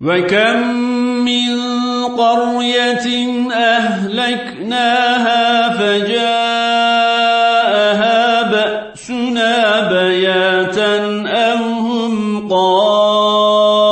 وكم من قرية أهلكناها فجاءها بأسنا بياتا أَوْ هم قال